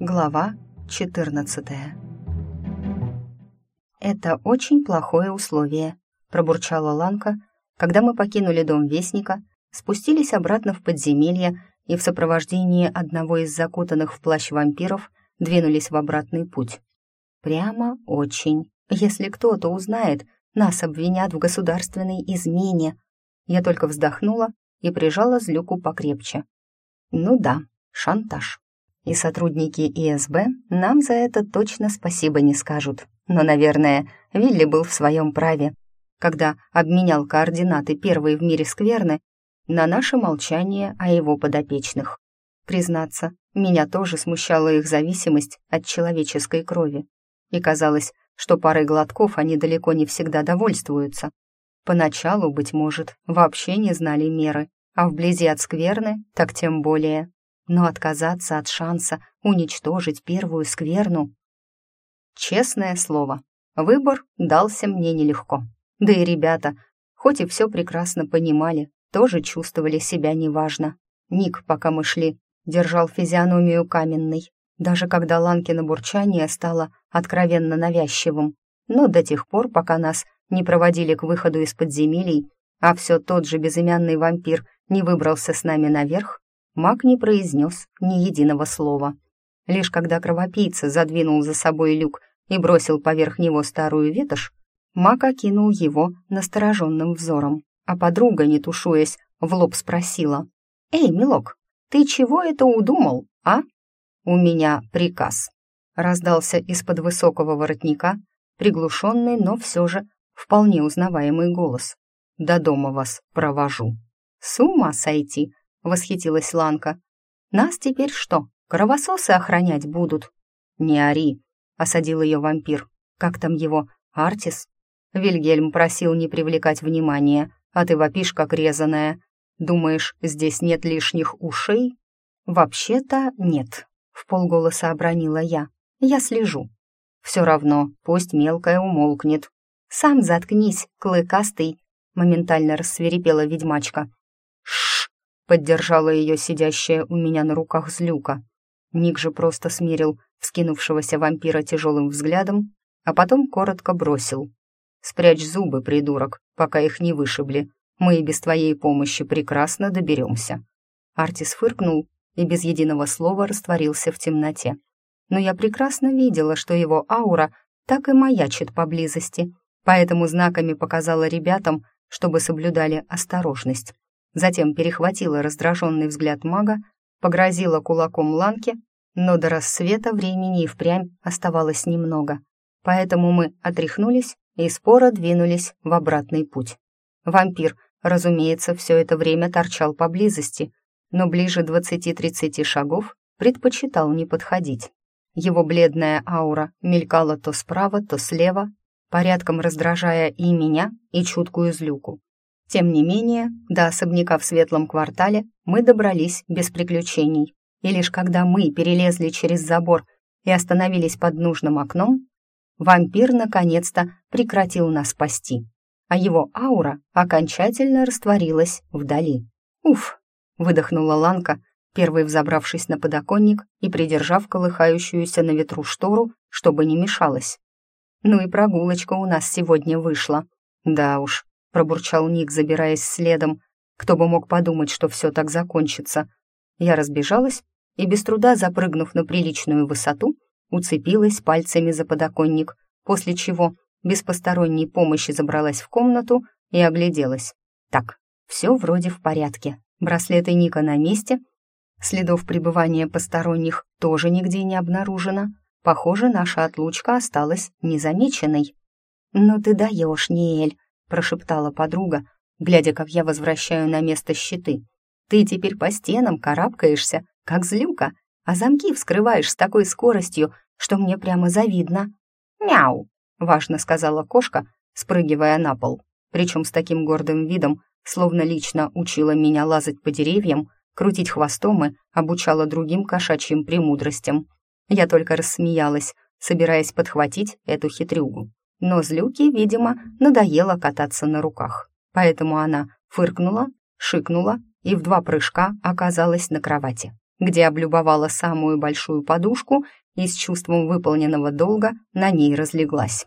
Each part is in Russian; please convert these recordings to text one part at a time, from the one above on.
Глава 14 «Это очень плохое условие», — пробурчала Ланка, когда мы покинули дом Вестника, спустились обратно в подземелье и в сопровождении одного из закутанных в плащ вампиров двинулись в обратный путь. «Прямо очень. Если кто-то узнает, нас обвинят в государственной измене». Я только вздохнула и прижала злюку покрепче. «Ну да, шантаж» и сотрудники ИСБ нам за это точно спасибо не скажут. Но, наверное, Вилли был в своем праве, когда обменял координаты первой в мире скверны на наше молчание о его подопечных. Признаться, меня тоже смущала их зависимость от человеческой крови. И казалось, что парой глотков они далеко не всегда довольствуются. Поначалу, быть может, вообще не знали меры, а вблизи от скверны так тем более но отказаться от шанса уничтожить первую скверну... Честное слово, выбор дался мне нелегко. Да и ребята, хоть и все прекрасно понимали, тоже чувствовали себя неважно. Ник, пока мы шли, держал физиономию каменной, даже когда Ланкино бурчание стало откровенно навязчивым. Но до тех пор, пока нас не проводили к выходу из подземелий, а все тот же безымянный вампир не выбрался с нами наверх, маг не произнес ни единого слова. Лишь когда кровопийца задвинул за собой люк и бросил поверх него старую ветошь, маг окинул его настороженным взором, а подруга, не тушуясь, в лоб спросила. «Эй, милок, ты чего это удумал, а?» «У меня приказ», — раздался из-под высокого воротника, приглушенный, но все же вполне узнаваемый голос. «До дома вас провожу». «С ума сойти!» — восхитилась Ланка. «Нас теперь что, кровососы охранять будут?» «Не ори», — осадил ее вампир. «Как там его? Артис?» Вильгельм просил не привлекать внимания, а ты вопишь, как резаная. Думаешь, здесь нет лишних ушей? Вообще-то нет, в полголоса обронила я. Я слежу. Все равно, пусть мелкая умолкнет. Сам заткнись, клыкастый, моментально рассверепела ведьмачка. Поддержала ее сидящая у меня на руках злюка. Ник же просто смирил вскинувшегося вампира тяжелым взглядом, а потом коротко бросил. «Спрячь зубы, придурок, пока их не вышибли. Мы и без твоей помощи прекрасно доберемся». Артис фыркнул и без единого слова растворился в темноте. Но я прекрасно видела, что его аура так и маячит поблизости, поэтому знаками показала ребятам, чтобы соблюдали осторожность затем перехватила раздраженный взгляд мага, погрозила кулаком Ланке, но до рассвета времени и впрямь оставалось немного, поэтому мы отряхнулись и споро двинулись в обратный путь. Вампир, разумеется, все это время торчал поблизости, но ближе двадцати-тридцати шагов предпочитал не подходить. Его бледная аура мелькала то справа, то слева, порядком раздражая и меня, и чуткую злюку. Тем не менее, до особняка в светлом квартале мы добрались без приключений. И лишь когда мы перелезли через забор и остановились под нужным окном, вампир наконец-то прекратил нас спасти, а его аура окончательно растворилась вдали. «Уф!» — выдохнула Ланка, первой взобравшись на подоконник и придержав колыхающуюся на ветру штору, чтобы не мешалась. «Ну и прогулочка у нас сегодня вышла. Да уж, — пробурчал Ник, забираясь следом. «Кто бы мог подумать, что все так закончится?» Я разбежалась и, без труда запрыгнув на приличную высоту, уцепилась пальцами за подоконник, после чего без посторонней помощи забралась в комнату и огляделась. Так, все вроде в порядке. Браслеты Ника на месте, следов пребывания посторонних тоже нигде не обнаружено. Похоже, наша отлучка осталась незамеченной. «Ну ты даешь, Ниэль!» Прошептала подруга, глядя, как я возвращаю на место щиты. «Ты теперь по стенам карабкаешься, как злюка, а замки вскрываешь с такой скоростью, что мне прямо завидно». «Мяу!» — важно сказала кошка, спрыгивая на пол, причем с таким гордым видом, словно лично учила меня лазать по деревьям, крутить хвостом и обучала другим кошачьим премудростям. Я только рассмеялась, собираясь подхватить эту хитрюгу. Но злюке, видимо, надоело кататься на руках. Поэтому она фыркнула, шикнула и в два прыжка оказалась на кровати. где облюбовала самую большую подушку и с чувством выполненного долга на ней разлеглась.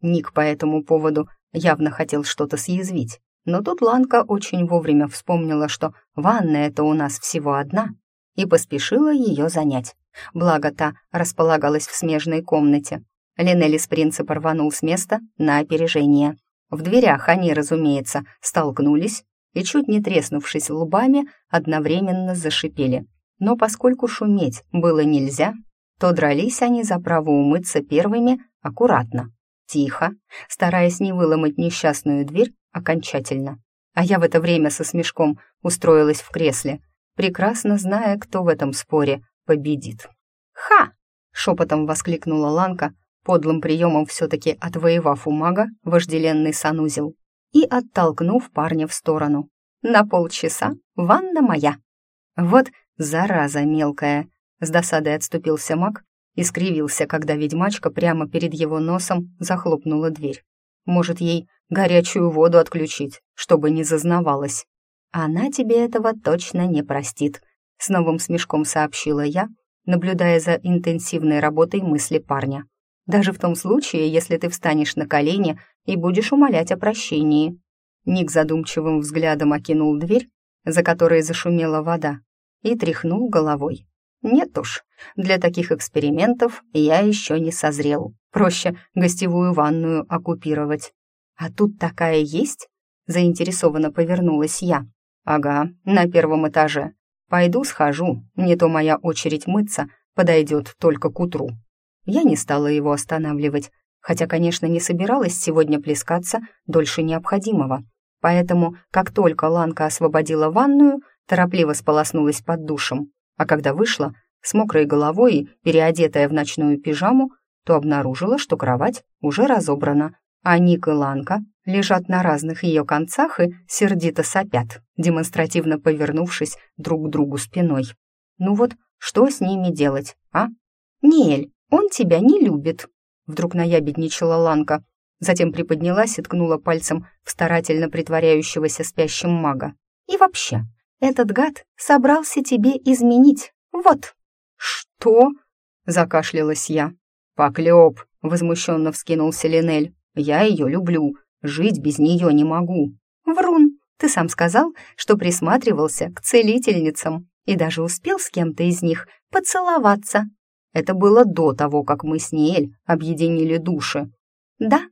Ник по этому поводу явно хотел что-то съязвить, но тут Ланка очень вовремя вспомнила, что ванная-то у нас всего одна, и поспешила ее занять. Благо та располагалась в смежной комнате. Линелли с принципа рванул с места на опережение. В дверях они, разумеется, столкнулись и, чуть не треснувшись лбами, одновременно зашипели. Но поскольку шуметь было нельзя, то дрались они за право умыться первыми аккуратно, тихо, стараясь не выломать несчастную дверь окончательно. А я в это время со смешком устроилась в кресле, прекрасно зная, кто в этом споре победит. «Ха!» — шепотом воскликнула Ланка, подлым приемом все-таки отвоевав у мага вожделенный санузел и оттолкнув парня в сторону. «На полчаса ванна моя!» «Вот зараза мелкая!» С досадой отступился маг и скривился, когда ведьмачка прямо перед его носом захлопнула дверь. «Может, ей горячую воду отключить, чтобы не зазнавалась?» «Она тебе этого точно не простит», — с новым смешком сообщила я, наблюдая за интенсивной работой мысли парня даже в том случае, если ты встанешь на колени и будешь умолять о прощении». Ник задумчивым взглядом окинул дверь, за которой зашумела вода, и тряхнул головой. «Нет уж, для таких экспериментов я еще не созрел. Проще гостевую ванную оккупировать». «А тут такая есть?» — заинтересованно повернулась я. «Ага, на первом этаже. Пойду схожу, не то моя очередь мыться подойдет только к утру». Я не стала его останавливать, хотя, конечно, не собиралась сегодня плескаться дольше необходимого. Поэтому, как только Ланка освободила ванную, торопливо сполоснулась под душем, а когда вышла, с мокрой головой и переодетая в ночную пижаму, то обнаружила, что кровать уже разобрана, а Ник и Ланка лежат на разных ее концах и сердито сопят, демонстративно повернувшись друг к другу спиной. Ну вот, что с ними делать, а? Нель, «Он тебя не любит», — вдруг наябедничала Ланка, затем приподнялась и ткнула пальцем в старательно притворяющегося спящим мага. «И вообще, этот гад собрался тебе изменить, вот». «Что?» — закашлялась я. «Поклёп», — возмущенно вскинулся Линель. «Я ее люблю, жить без нее не могу». «Врун, ты сам сказал, что присматривался к целительницам и даже успел с кем-то из них поцеловаться», это было до того, как мы с Ниэль объединили души. Да?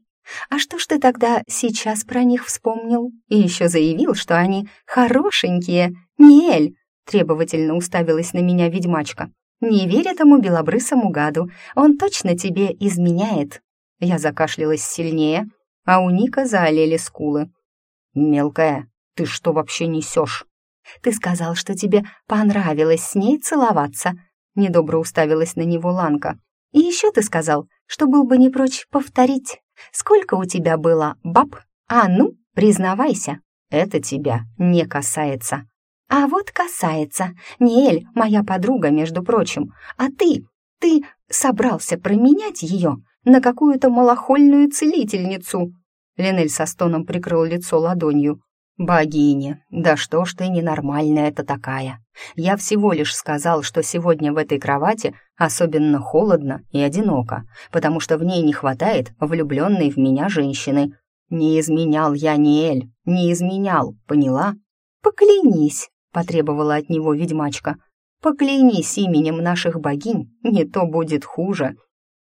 А что ж ты тогда сейчас про них вспомнил? И еще заявил, что они хорошенькие. Ниэль! Требовательно уставилась на меня ведьмачка. Не верь этому белобрысому гаду, он точно тебе изменяет. Я закашлялась сильнее, а у Ника заолели скулы. «Мелкая, ты что вообще несешь?» «Ты сказал, что тебе понравилось с ней целоваться», Недобро уставилась на него Ланка. «И еще ты сказал, что был бы не прочь повторить. Сколько у тебя было баб? А ну, признавайся, это тебя не касается». «А вот касается. Ниэль, моя подруга, между прочим. А ты, ты собрался променять ее на какую-то малохольную целительницу?» Линель со стоном прикрыл лицо ладонью. «Богиня, да что ж ты ненормальная-то такая? Я всего лишь сказал, что сегодня в этой кровати особенно холодно и одиноко, потому что в ней не хватает влюбленной в меня женщины. Не изменял я Ниэль, не изменял, поняла?» «Поклянись», — потребовала от него ведьмачка. «Поклянись именем наших богинь, не то будет хуже».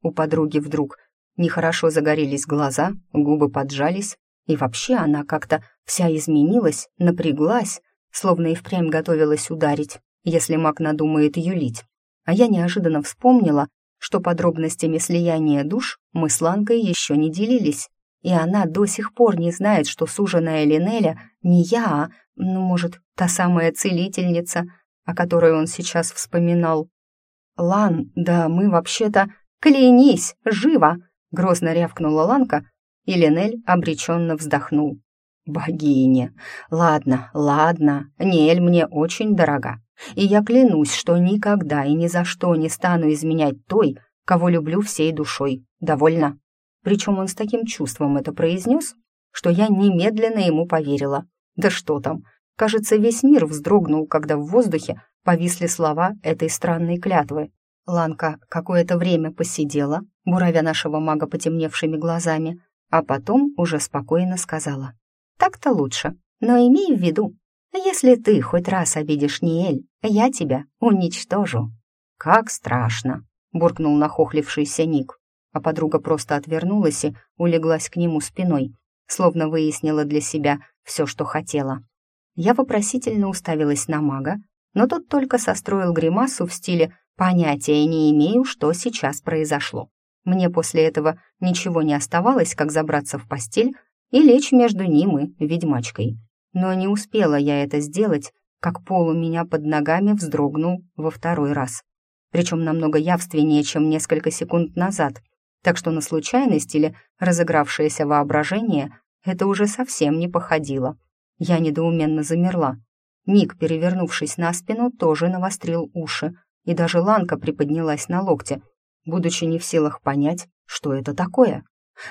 У подруги вдруг нехорошо загорелись глаза, губы поджались, и вообще она как-то вся изменилась, напряглась, словно и впрямь готовилась ударить, если маг надумает юлить. А я неожиданно вспомнила, что подробностями слияния душ мы с Ланкой еще не делились, и она до сих пор не знает, что суженая Линеля не я, а, ну, может, та самая целительница, о которой он сейчас вспоминал. «Лан, да мы вообще-то...» «Клянись, живо!» — грозно рявкнула Ланка, и Линель обреченно вздохнул. «Богиня! Ладно, ладно, Нель мне очень дорога, и я клянусь, что никогда и ни за что не стану изменять той, кого люблю всей душой. Довольно?» Причем он с таким чувством это произнес, что я немедленно ему поверила. Да что там, кажется, весь мир вздрогнул, когда в воздухе повисли слова этой странной клятвы. Ланка какое-то время посидела, буравя нашего мага потемневшими глазами, а потом уже спокойно сказала. «Так-то лучше, но имей в виду, если ты хоть раз обидишь Ниэль, я тебя уничтожу». «Как страшно!» — буркнул нахохлившийся Ник, а подруга просто отвернулась и улеглась к нему спиной, словно выяснила для себя все, что хотела. Я вопросительно уставилась на мага, но тот только состроил гримасу в стиле «понятия не имею, что сейчас произошло». Мне после этого ничего не оставалось, как забраться в постель и лечь между ним и ведьмачкой. Но не успела я это сделать, как пол у меня под ногами вздрогнул во второй раз. Причем намного явственнее, чем несколько секунд назад. Так что на случайность или разыгравшееся воображение это уже совсем не походило. Я недоуменно замерла. Ник, перевернувшись на спину, тоже навострил уши, и даже Ланка приподнялась на локте, будучи не в силах понять, что это такое.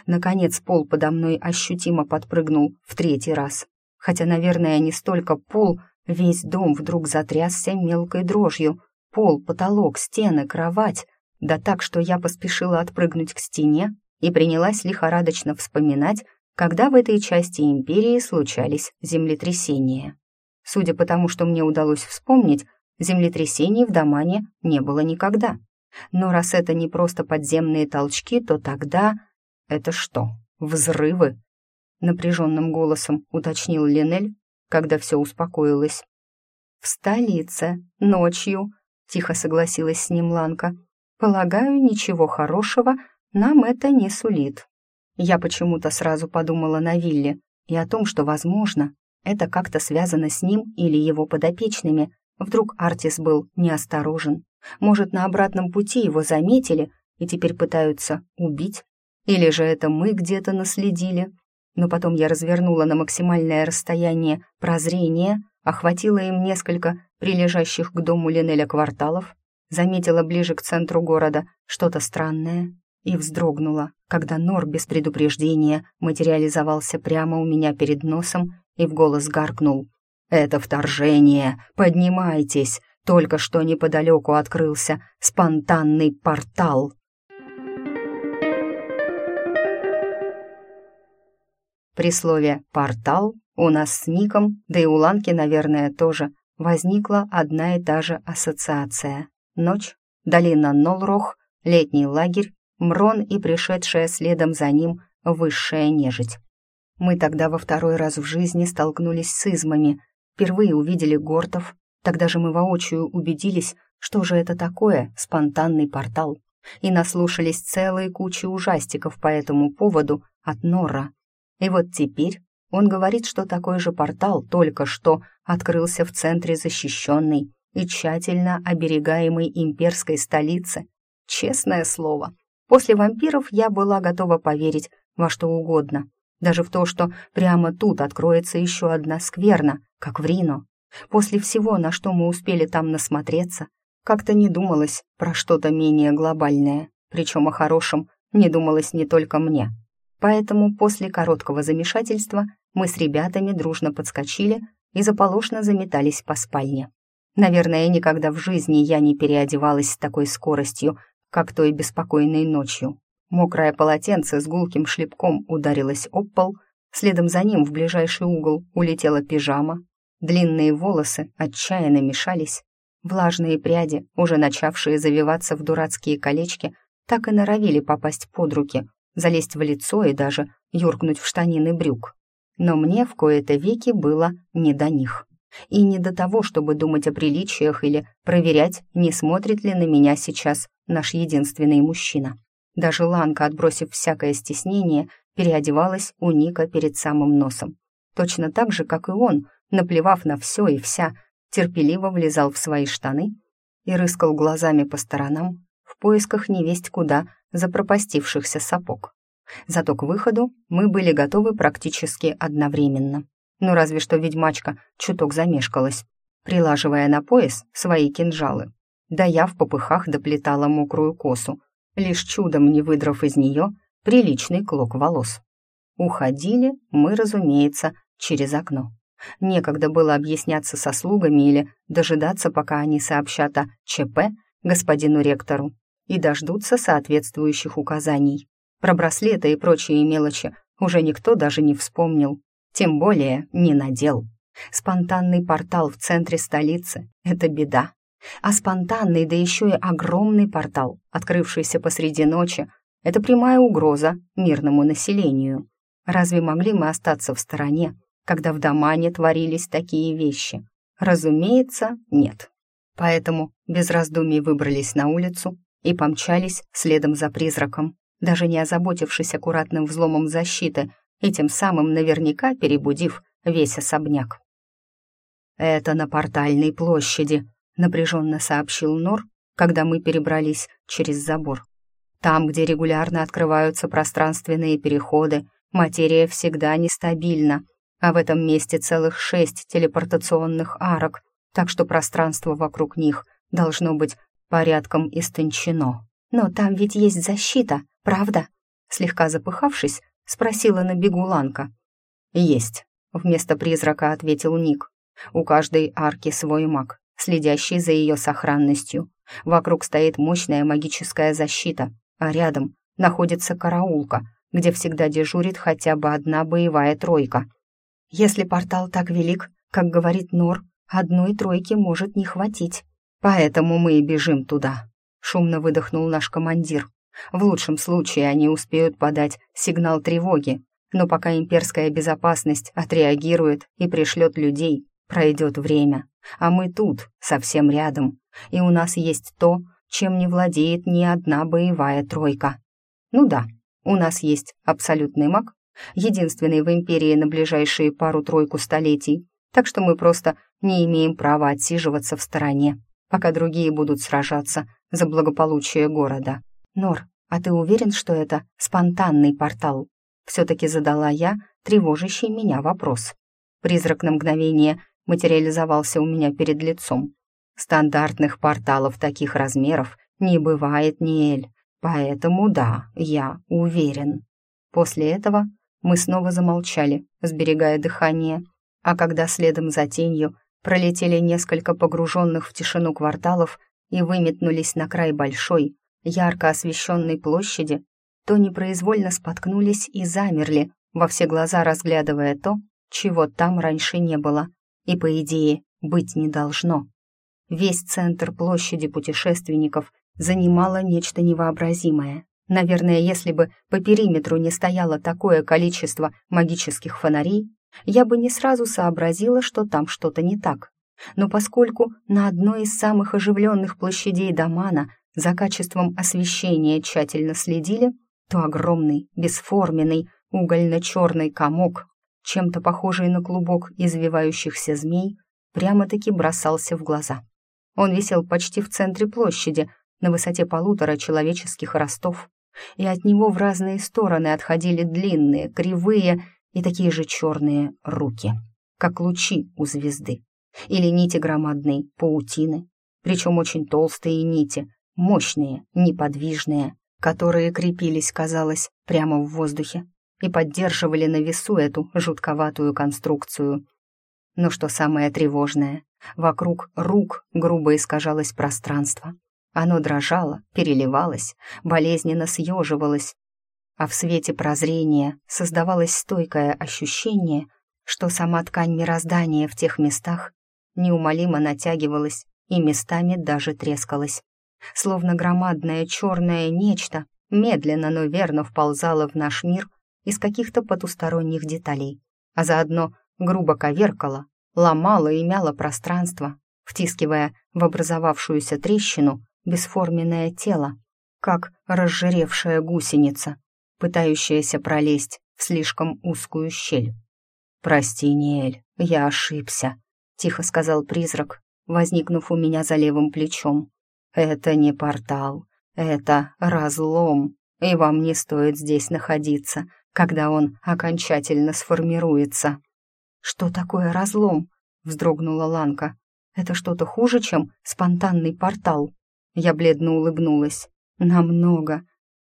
Наконец пол подо мной ощутимо подпрыгнул в третий раз. Хотя, наверное, не столько пол, весь дом вдруг затрясся мелкой дрожью. Пол, потолок, стены, кровать. Да так, что я поспешила отпрыгнуть к стене и принялась лихорадочно вспоминать, когда в этой части империи случались землетрясения. Судя по тому, что мне удалось вспомнить, землетрясений в Домане не было никогда. Но раз это не просто подземные толчки, то тогда... Это что, взрывы? Напряженным голосом уточнил Линель, когда все успокоилось. «В столице, ночью», — тихо согласилась с ним Ланка. «Полагаю, ничего хорошего нам это не сулит». Я почему-то сразу подумала на Вилле и о том, что, возможно, это как-то связано с ним или его подопечными. Вдруг Артис был неосторожен. Может, на обратном пути его заметили и теперь пытаются убить? Или же это мы где-то наследили? Но потом я развернула на максимальное расстояние прозрение, охватила им несколько прилежащих к дому Линеля кварталов, заметила ближе к центру города что-то странное и вздрогнула, когда Нор без предупреждения материализовался прямо у меня перед носом и в голос гаркнул. «Это вторжение! Поднимайтесь! Только что неподалеку открылся спонтанный портал!» При слове «портал» у нас с Ником, да и у Ланки, наверное, тоже, возникла одна и та же ассоциация. Ночь, долина Нолрох, летний лагерь Мрон и пришедшая следом за ним высшая нежить. Мы тогда во второй раз в жизни столкнулись с измами, впервые увидели гортов, тогда же мы воочию убедились, что же это такое спонтанный портал, и наслушались целой кучи ужастиков по этому поводу от Нора. И вот теперь он говорит, что такой же портал только что открылся в центре защищенной и тщательно оберегаемой имперской столицы. Честное слово, После вампиров я была готова поверить во что угодно, даже в то, что прямо тут откроется еще одна скверна, как в Рино. После всего, на что мы успели там насмотреться, как-то не думалось про что-то менее глобальное, причем о хорошем не думалось не только мне. Поэтому после короткого замешательства мы с ребятами дружно подскочили и заполошно заметались по спальне. Наверное, никогда в жизни я не переодевалась с такой скоростью, как той беспокойной ночью. Мокрое полотенце с гулким шлепком ударилось об пол, следом за ним в ближайший угол улетела пижама. Длинные волосы отчаянно мешались. Влажные пряди, уже начавшие завиваться в дурацкие колечки, так и норовили попасть под руки, залезть в лицо и даже юркнуть в штанины брюк. Но мне в кои-то веки было не до них. И не до того, чтобы думать о приличиях или проверять, не смотрит ли на меня сейчас наш единственный мужчина. Даже Ланка, отбросив всякое стеснение, переодевалась у Ника перед самым носом. Точно так же, как и он, наплевав на все и вся, терпеливо влезал в свои штаны и рыскал глазами по сторонам в поисках невесть куда запропастившихся сапог. Зато к выходу мы были готовы практически одновременно. Ну разве что ведьмачка чуток замешкалась, прилаживая на пояс свои кинжалы. Да я в попыхах доплетала мокрую косу, лишь чудом не выдрав из нее приличный клок волос. Уходили мы, разумеется, через окно. Некогда было объясняться со слугами или дожидаться, пока они сообщат о ЧП господину ректору и дождутся соответствующих указаний. Про браслеты и прочие мелочи уже никто даже не вспомнил, тем более не надел. Спонтанный портал в центре столицы — это беда. А спонтанный, да еще и огромный портал, открывшийся посреди ночи, это прямая угроза мирному населению. Разве могли мы остаться в стороне, когда в Домане творились такие вещи? Разумеется, нет. Поэтому без раздумий выбрались на улицу и помчались следом за призраком, даже не озаботившись аккуратным взломом защиты и тем самым наверняка перебудив весь особняк. «Это на портальной площади», — напряженно сообщил Нор, когда мы перебрались через забор. «Там, где регулярно открываются пространственные переходы, материя всегда нестабильна, а в этом месте целых шесть телепортационных арок, так что пространство вокруг них должно быть порядком истончено. Но там ведь есть защита, правда?» Слегка запыхавшись, спросила на бегу Ланка. «Есть», — вместо призрака ответил Ник. «У каждой арки свой маг, следящий за ее сохранностью. Вокруг стоит мощная магическая защита, а рядом находится караулка, где всегда дежурит хотя бы одна боевая тройка. Если портал так велик, как говорит Нор, одной тройки может не хватить. Поэтому мы и бежим туда», — шумно выдохнул наш командир. «В лучшем случае они успеют подать сигнал тревоги, но пока имперская безопасность отреагирует и пришлет людей, пройдет время, а мы тут, совсем рядом, и у нас есть то, чем не владеет ни одна боевая тройка. Ну да, у нас есть абсолютный маг, единственный в империи на ближайшие пару-тройку столетий, так что мы просто не имеем права отсиживаться в стороне, пока другие будут сражаться за благополучие города. Нор, а ты уверен, что это спонтанный портал? Все-таки задала я тревожащий меня вопрос. Призрак на мгновение материализовался у меня перед лицом. Стандартных порталов таких размеров не бывает, Ниэль, поэтому да, я уверен. После этого мы снова замолчали, сберегая дыхание, а когда следом за тенью пролетели несколько погруженных в тишину кварталов и выметнулись на край большой, ярко освещенной площади, то непроизвольно споткнулись и замерли, во все глаза разглядывая то, чего там раньше не было, и, по идее, быть не должно. Весь центр площади путешественников занимало нечто невообразимое. Наверное, если бы по периметру не стояло такое количество магических фонарей, я бы не сразу сообразила, что там что-то не так. Но поскольку на одной из самых оживленных площадей Дамана за качеством освещения тщательно следили, то огромный, бесформенный, угольно-черный комок, чем-то похожий на клубок извивающихся змей, прямо-таки бросался в глаза. Он висел почти в центре площади, на высоте полутора человеческих ростов, и от него в разные стороны отходили длинные, кривые и такие же черные руки, как лучи у звезды, или нити громадной паутины, причем очень толстые нити, мощные, неподвижные, которые крепились, казалось, прямо в воздухе и поддерживали на весу эту жутковатую конструкцию. Но что самое тревожное, вокруг рук грубо искажалось пространство. Оно дрожало, переливалось, болезненно съеживалось, а в свете прозрения создавалось стойкое ощущение, что сама ткань мироздания в тех местах неумолимо натягивалась и местами даже трескалась. Словно громадное черное нечто, медленно, но верно вползало в наш мир из каких-то потусторонних деталей, а заодно грубо коверкало, ломало и мяло пространство, втискивая в образовавшуюся трещину бесформенное тело, как разжиревшая гусеница, пытающаяся пролезть в слишком узкую щель. «Прости, Ниэль, я ошибся», — тихо сказал призрак, возникнув у меня за левым плечом. Это не портал, это разлом, и вам не стоит здесь находиться, когда он окончательно сформируется. Что такое разлом? вздрогнула Ланка. Это что-то хуже, чем спонтанный портал. Я бледно улыбнулась. Намного.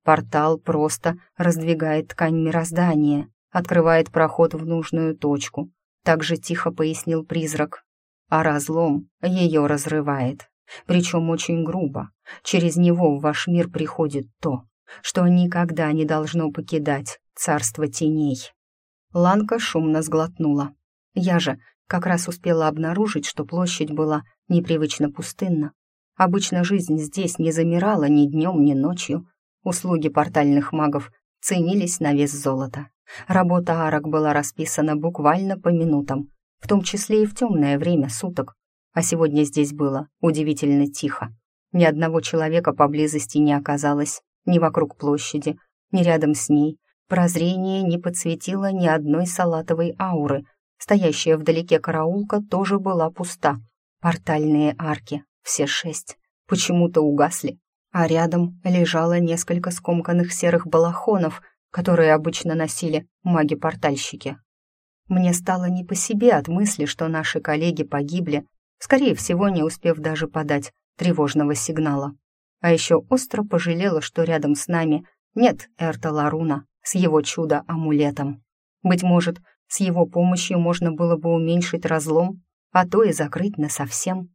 Портал просто раздвигает ткань мироздания, открывает проход в нужную точку. также тихо пояснил призрак. А разлом ее разрывает, причем очень грубо. Через него в ваш мир приходит то, что никогда не должно покидать царство теней. Ланка шумно сглотнула. Я же как раз успела обнаружить, что площадь была непривычно пустынна. Обычно жизнь здесь не замирала ни днем, ни ночью. Услуги портальных магов ценились на вес золота. Работа арок была расписана буквально по минутам, в том числе и в темное время суток. А сегодня здесь было удивительно тихо. Ни одного человека поблизости не оказалось, ни вокруг площади, ни рядом с ней. Прозрение не подсветило ни одной салатовой ауры — Стоящая вдалеке караулка тоже была пуста. Портальные арки, все шесть, почему-то угасли, а рядом лежало несколько скомканных серых балахонов, которые обычно носили маги-портальщики. Мне стало не по себе от мысли, что наши коллеги погибли, скорее всего, не успев даже подать тревожного сигнала. А еще остро пожалела, что рядом с нами нет Эрта Ларуна с его чудо-амулетом. Быть может, с его помощью можно было бы уменьшить разлом, а то и закрыть насовсем.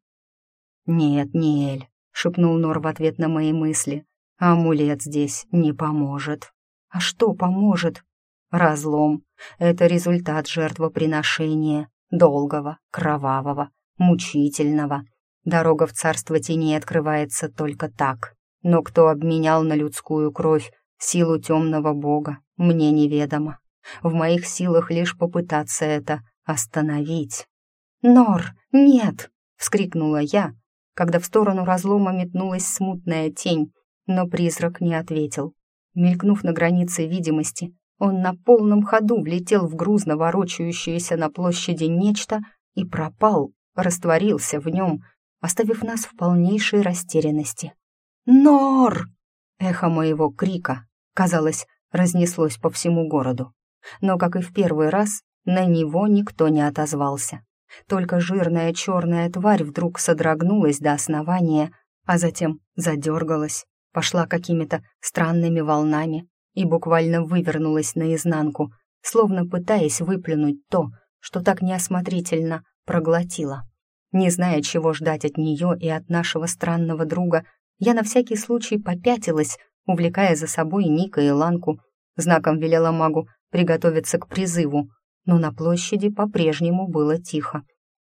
«Нет, Ниэль», — шепнул Нор в ответ на мои мысли, «амулет здесь не поможет». «А что поможет?» «Разлом — это результат жертвоприношения, долгого, кровавого, мучительного. Дорога в царство теней открывается только так. Но кто обменял на людскую кровь силу темного бога, мне неведомо. В моих силах лишь попытаться это остановить. «Нор, нет!» — вскрикнула я, когда в сторону разлома метнулась смутная тень, но призрак не ответил. Мелькнув на границе видимости, он на полном ходу влетел в грузно ворочающееся на площади нечто и пропал, растворился в нем, оставив нас в полнейшей растерянности. «Нор!» Эхо моего крика, казалось, разнеслось по всему городу но, как и в первый раз, на него никто не отозвался. Только жирная черная тварь вдруг содрогнулась до основания, а затем задергалась, пошла какими-то странными волнами и буквально вывернулась наизнанку, словно пытаясь выплюнуть то, что так неосмотрительно проглотила. Не зная, чего ждать от нее и от нашего странного друга, я на всякий случай попятилась, увлекая за собой Ника и Ланку, знаком велела магу приготовиться к призыву, но на площади по-прежнему было тихо.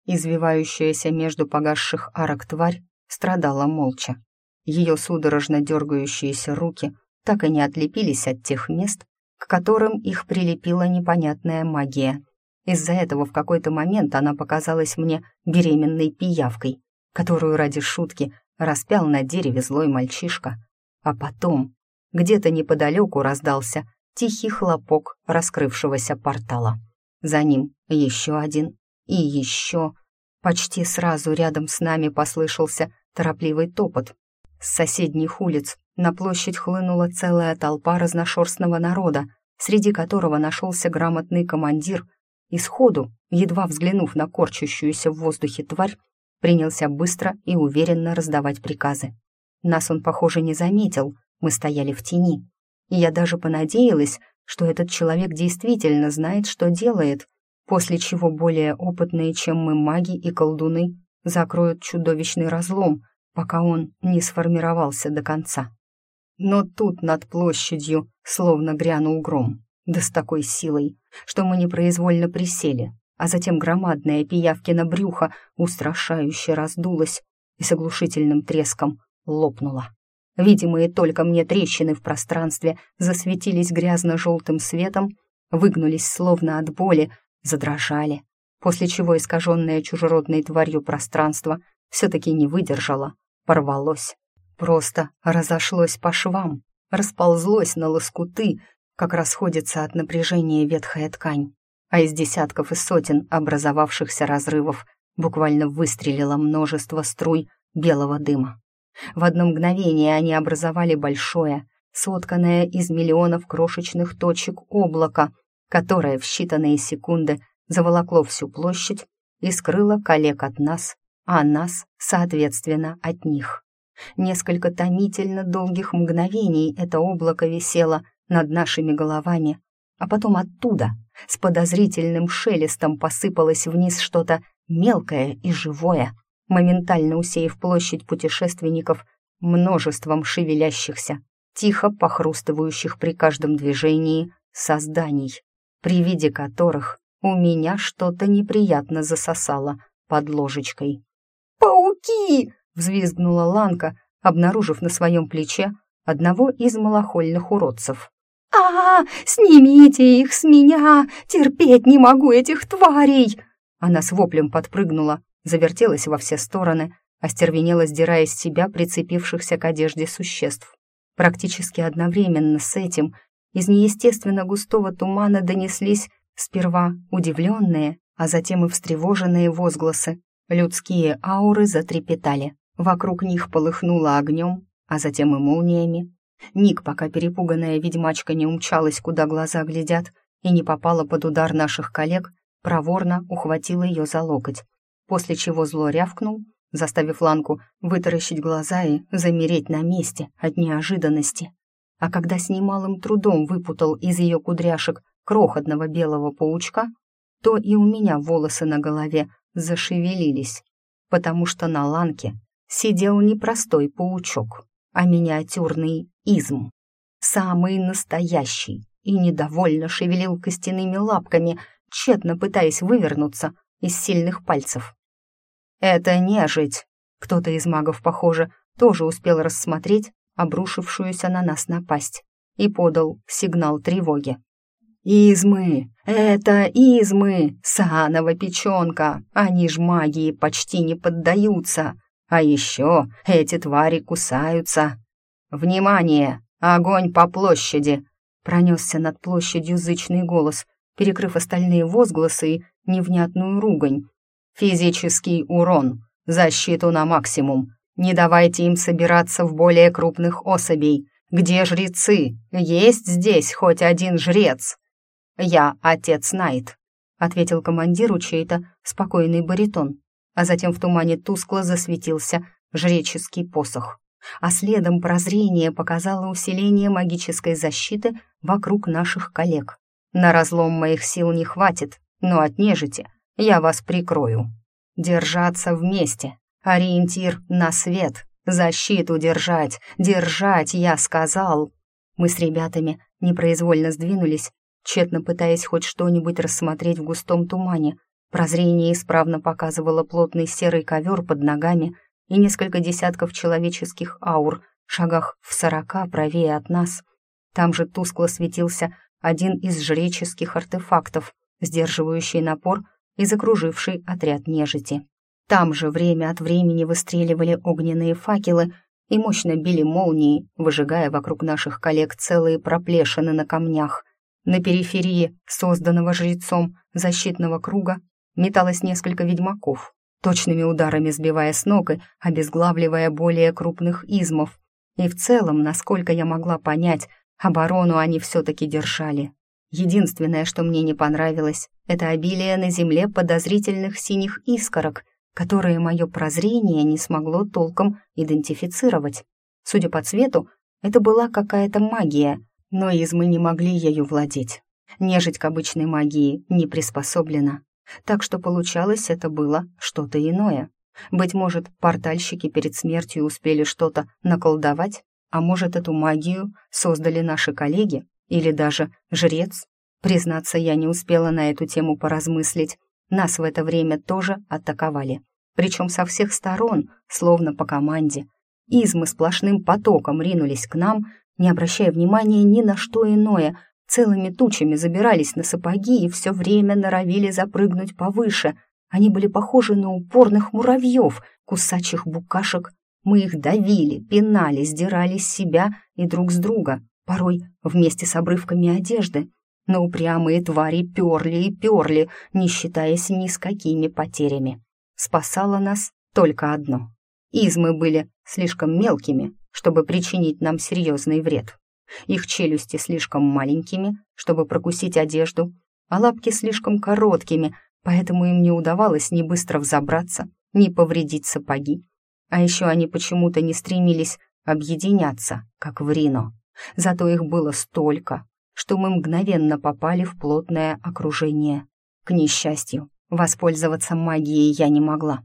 Извивающаяся между погасших арок тварь страдала молча. Ее судорожно дергающиеся руки так и не отлепились от тех мест, к которым их прилепила непонятная магия. Из-за этого в какой-то момент она показалась мне беременной пиявкой, которую ради шутки распял на дереве злой мальчишка. А потом где-то неподалеку раздался тихий хлопок раскрывшегося портала. За ним еще один и еще. Почти сразу рядом с нами послышался торопливый топот. С соседних улиц на площадь хлынула целая толпа разношерстного народа, среди которого нашелся грамотный командир, и сходу, едва взглянув на корчащуюся в воздухе тварь, принялся быстро и уверенно раздавать приказы. Нас он, похоже, не заметил, мы стояли в тени и я даже понадеялась, что этот человек действительно знает, что делает, после чего более опытные, чем мы маги и колдуны, закроют чудовищный разлом, пока он не сформировался до конца. Но тут над площадью словно грянул гром, да с такой силой, что мы непроизвольно присели, а затем громадная пиявкина брюхо устрашающе раздулась и с оглушительным треском лопнула. Видимые только мне трещины в пространстве засветились грязно-желтым светом, выгнулись словно от боли, задрожали, после чего искаженное чужеродной тварью пространство все-таки не выдержало, порвалось, просто разошлось по швам, расползлось на лоскуты, как расходится от напряжения ветхая ткань, а из десятков и сотен образовавшихся разрывов буквально выстрелило множество струй белого дыма. В одно мгновение они образовали большое, сотканное из миллионов крошечных точек облака, которое в считанные секунды заволокло всю площадь и скрыло коллег от нас, а нас, соответственно, от них. Несколько томительно долгих мгновений это облако висело над нашими головами, а потом оттуда с подозрительным шелестом посыпалось вниз что-то мелкое и живое, моментально усеяв площадь путешественников множеством шевелящихся, тихо похрустывающих при каждом движении созданий, при виде которых у меня что-то неприятно засосало под ложечкой. «Пауки!» — взвизгнула Ланка, обнаружив на своем плече одного из малохольных уродцев. «А, снимите их с меня! Терпеть не могу этих тварей!» Она с воплем подпрыгнула, завертелась во все стороны, остервенела, сдирая с себя прицепившихся к одежде существ. Практически одновременно с этим из неестественно густого тумана донеслись сперва удивленные, а затем и встревоженные возгласы. Людские ауры затрепетали. Вокруг них полыхнуло огнем, а затем и молниями. Ник, пока перепуганная ведьмачка не умчалась, куда глаза глядят, и не попала под удар наших коллег, проворно ухватил ее за локоть, после чего зло рявкнул, заставив Ланку вытаращить глаза и замереть на месте от неожиданности. А когда с немалым трудом выпутал из ее кудряшек крохотного белого паучка, то и у меня волосы на голове зашевелились, потому что на Ланке сидел не простой паучок, а миниатюрный изм. Самый настоящий и недовольно шевелил костяными лапками, тщетно пытаясь вывернуться из сильных пальцев. «Это нежить!» Кто-то из магов, похоже, тоже успел рассмотреть обрушившуюся на нас напасть и подал сигнал тревоги. «Измы! Это измы! Санова печенка! Они ж магии почти не поддаются! А еще эти твари кусаются!» «Внимание! Огонь по площади!» Пронесся над площадью зычный голос, перекрыв остальные возгласы и невнятную ругань. «Физический урон! Защиту на максимум! Не давайте им собираться в более крупных особей! Где жрецы? Есть здесь хоть один жрец?» «Я отец Найт», — ответил командиру чей-то спокойный баритон, а затем в тумане тускло засветился жреческий посох, а следом прозрение показало усиление магической защиты вокруг наших коллег. На разлом моих сил не хватит, но от нежити я вас прикрою. Держаться вместе, ориентир на свет, защиту держать, держать, я сказал. Мы с ребятами непроизвольно сдвинулись тщетно пытаясь хоть что-нибудь рассмотреть в густом тумане. Прозрение исправно показывало плотный серый ковер под ногами и несколько десятков человеческих аур, шагах в сорока правее от нас. Там же тускло светился один из жреческих артефактов, сдерживающий напор и закруживший отряд нежити. Там же время от времени выстреливали огненные факелы и мощно били молнии, выжигая вокруг наших коллег целые проплешины на камнях. На периферии созданного жрецом защитного круга металось несколько ведьмаков, точными ударами сбивая с ног и обезглавливая более крупных измов. И в целом, насколько я могла понять, оборону они все-таки держали. Единственное, что мне не понравилось, это обилие на земле подозрительных синих искорок, которые мое прозрение не смогло толком идентифицировать. Судя по цвету, это была какая-то магия, но измы не могли ею владеть. Нежить к обычной магии не приспособлена. Так что получалось, это было что-то иное. Быть может, портальщики перед смертью успели что-то наколдовать, а может, эту магию создали наши коллеги или даже жрец. Признаться, я не успела на эту тему поразмыслить. Нас в это время тоже атаковали. Причем со всех сторон, словно по команде. Измы сплошным потоком ринулись к нам, не обращая внимания ни на что иное, целыми тучами забирались на сапоги и все время норовили запрыгнуть повыше. Они были похожи на упорных муравьев, кусачих букашек. Мы их давили, пинали, сдирали с себя и друг с друга, порой вместе с обрывками одежды. Но упрямые твари перли и перли, не считаясь ни с какими потерями. Спасало нас только одно. Измы были слишком мелкими, чтобы причинить нам серьезный вред. Их челюсти слишком маленькими, чтобы прокусить одежду, а лапки слишком короткими, поэтому им не удавалось ни быстро взобраться, ни повредить сапоги. А еще они почему-то не стремились объединяться, как в Рино. Зато их было столько, что мы мгновенно попали в плотное окружение. К несчастью, воспользоваться магией я не могла.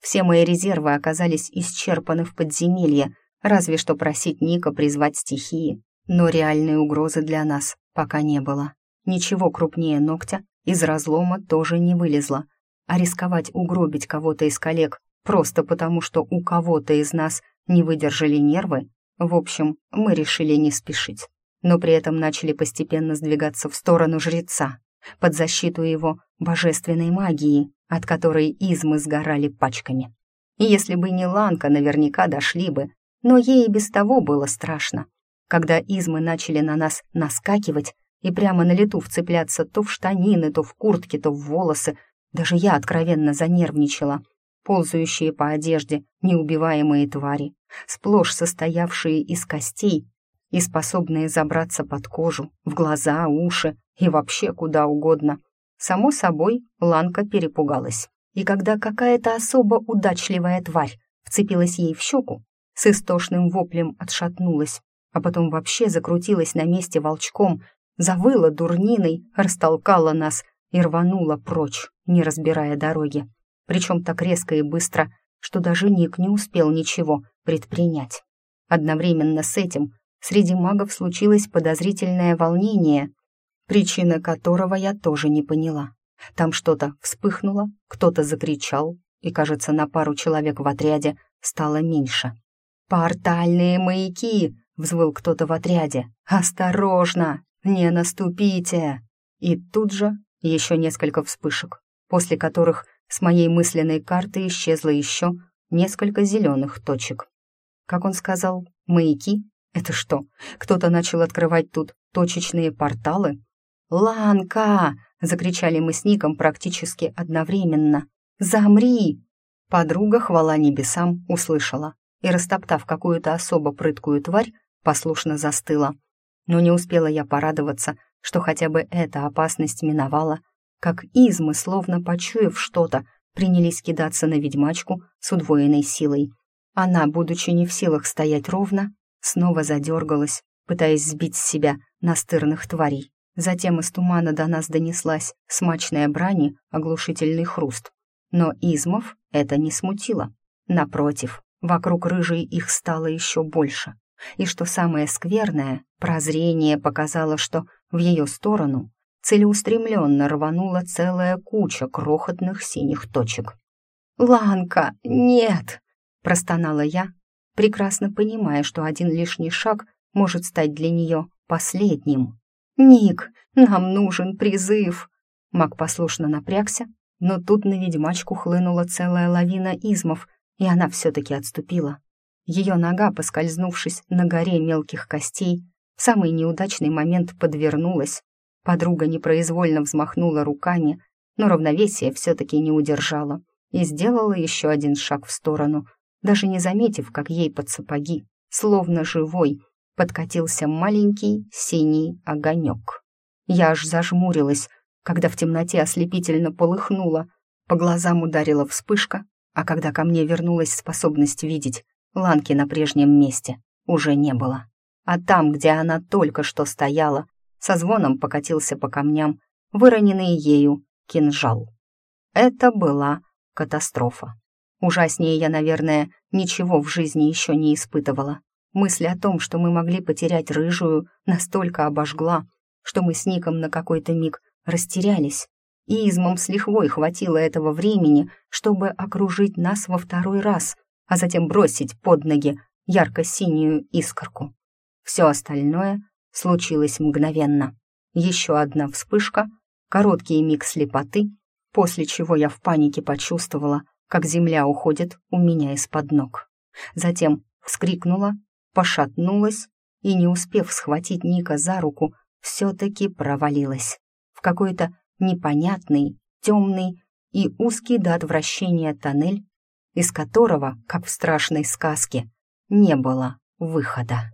Все мои резервы оказались исчерпаны в подземелье, разве что просить Ника призвать стихии, но реальной угрозы для нас пока не было. Ничего крупнее ногтя из разлома тоже не вылезло, а рисковать угробить кого-то из коллег просто потому, что у кого-то из нас не выдержали нервы, в общем, мы решили не спешить, но при этом начали постепенно сдвигаться в сторону жреца, под защиту его божественной магии, от которой измы сгорали пачками. И если бы не Ланка, наверняка дошли бы, но ей и без того было страшно. Когда измы начали на нас наскакивать и прямо на лету вцепляться то в штанины, то в куртки, то в волосы, даже я откровенно занервничала. Ползающие по одежде неубиваемые твари, сплошь состоявшие из костей и способные забраться под кожу, в глаза, уши и вообще куда угодно. Само собой, Ланка перепугалась. И когда какая-то особо удачливая тварь вцепилась ей в щеку, с истошным воплем отшатнулась, а потом вообще закрутилась на месте волчком, завыла дурниной, растолкала нас и рванула прочь, не разбирая дороги. Причем так резко и быстро, что даже Ник не успел ничего предпринять. Одновременно с этим среди магов случилось подозрительное волнение, причина которого я тоже не поняла. Там что-то вспыхнуло, кто-то закричал, и, кажется, на пару человек в отряде стало меньше. «Портальные маяки!» — взвыл кто-то в отряде. «Осторожно! Не наступите!» И тут же еще несколько вспышек, после которых с моей мысленной карты исчезло еще несколько зеленых точек. Как он сказал, маяки? Это что, кто-то начал открывать тут точечные порталы? «Ланка!» — закричали мы с Ником практически одновременно. «Замри!» Подруга, хвала небесам, услышала и, растоптав какую-то особо прыткую тварь, послушно застыла. Но не успела я порадоваться, что хотя бы эта опасность миновала, как измы, словно почуяв что-то, принялись кидаться на ведьмачку с удвоенной силой. Она, будучи не в силах стоять ровно, снова задергалась, пытаясь сбить с себя настырных тварей. Затем из тумана до нас донеслась смачная брани, оглушительный хруст. Но измов это не смутило. Напротив, Вокруг рыжей их стало еще больше. И что самое скверное, прозрение показало, что в ее сторону целеустремленно рванула целая куча крохотных синих точек. «Ланка, нет!» — простонала я, прекрасно понимая, что один лишний шаг может стать для нее последним. «Ник, нам нужен призыв!» Маг послушно напрягся, но тут на ведьмачку хлынула целая лавина измов — и она все-таки отступила. Ее нога, поскользнувшись на горе мелких костей, в самый неудачный момент подвернулась. Подруга непроизвольно взмахнула руками, но равновесие все-таки не удержала и сделала еще один шаг в сторону, даже не заметив, как ей под сапоги, словно живой, подкатился маленький синий огонек. Я аж зажмурилась, когда в темноте ослепительно полыхнула, по глазам ударила вспышка, а когда ко мне вернулась способность видеть, Ланки на прежнем месте уже не было. А там, где она только что стояла, со звоном покатился по камням, выроненный ею кинжал. Это была катастрофа. Ужаснее я, наверное, ничего в жизни еще не испытывала. Мысль о том, что мы могли потерять рыжую, настолько обожгла, что мы с Ником на какой-то миг растерялись и измом с лихвой хватило этого времени, чтобы окружить нас во второй раз, а затем бросить под ноги ярко-синюю искорку. Все остальное случилось мгновенно. Еще одна вспышка, короткий миг слепоты, после чего я в панике почувствовала, как земля уходит у меня из-под ног. Затем вскрикнула, пошатнулась и, не успев схватить Ника за руку, все-таки провалилась в какой-то непонятный, темный и узкий до отвращения тоннель, из которого, как в страшной сказке, не было выхода.